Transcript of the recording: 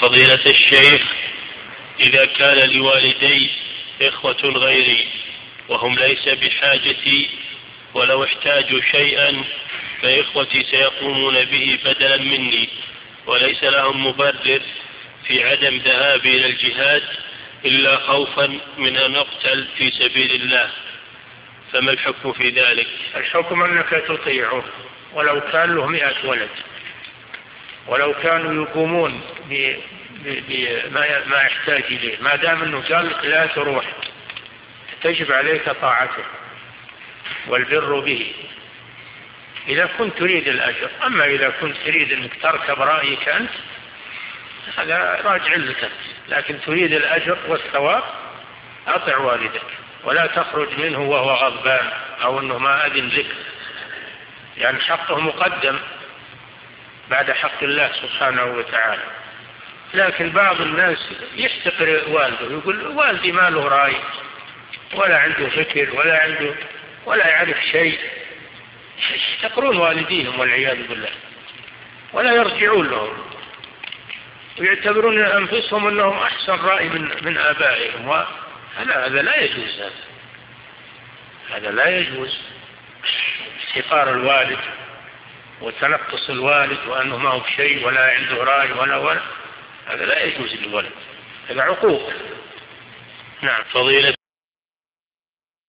فضيلة الشيخ إذا كان لوالدي إخوة غيري وهم ليس بحاجتي ولو احتاجوا شيئا فإخوتي سيقومون به بدلا مني. وليس لهم مبرر في عدم ذهابي إلى الجهاد إلا خوفا من أن أقتل في سبيل الله. فما الحكم في ذلك؟ الحكم أنك تطيعه ولو كان له مئة ولد. ولو كانوا يقومون بما ما يحتاج إليه. ما دام أنه قال لا تروح تجب عليك طاعته والبر به. إذا كنت تريد الأجر أما إذا كنت تريد أنك تركب رأيك أنت هذا راجع لك لكن تريد الأجر والثواب أطع والدك ولا تخرج منه وهو غضبان أو أنه ما أذن لك. يعني حقه مقدم. بعد حق الله سبحانه وتعالى. لكن بعض الناس يحتقر والده يقول والدي ما له رأي ولا عنده فكر ولا عنده ولا يعرف شيء. يحتقرون والديهم والعياذ بالله. ولا يرجعون لهم. ويعتبرون أنفسهم أنهم أحسن رأي من من آبائهم. هذا هذا لا يجوز هذا. هذا لا يجوز. احتقار الوالد. وتنقص الوالد وأنه ما هو بشيء ولا عنده رأي ولا ولا. هذا لا يجوز للولد هذا عقوق. نعم. فضيلة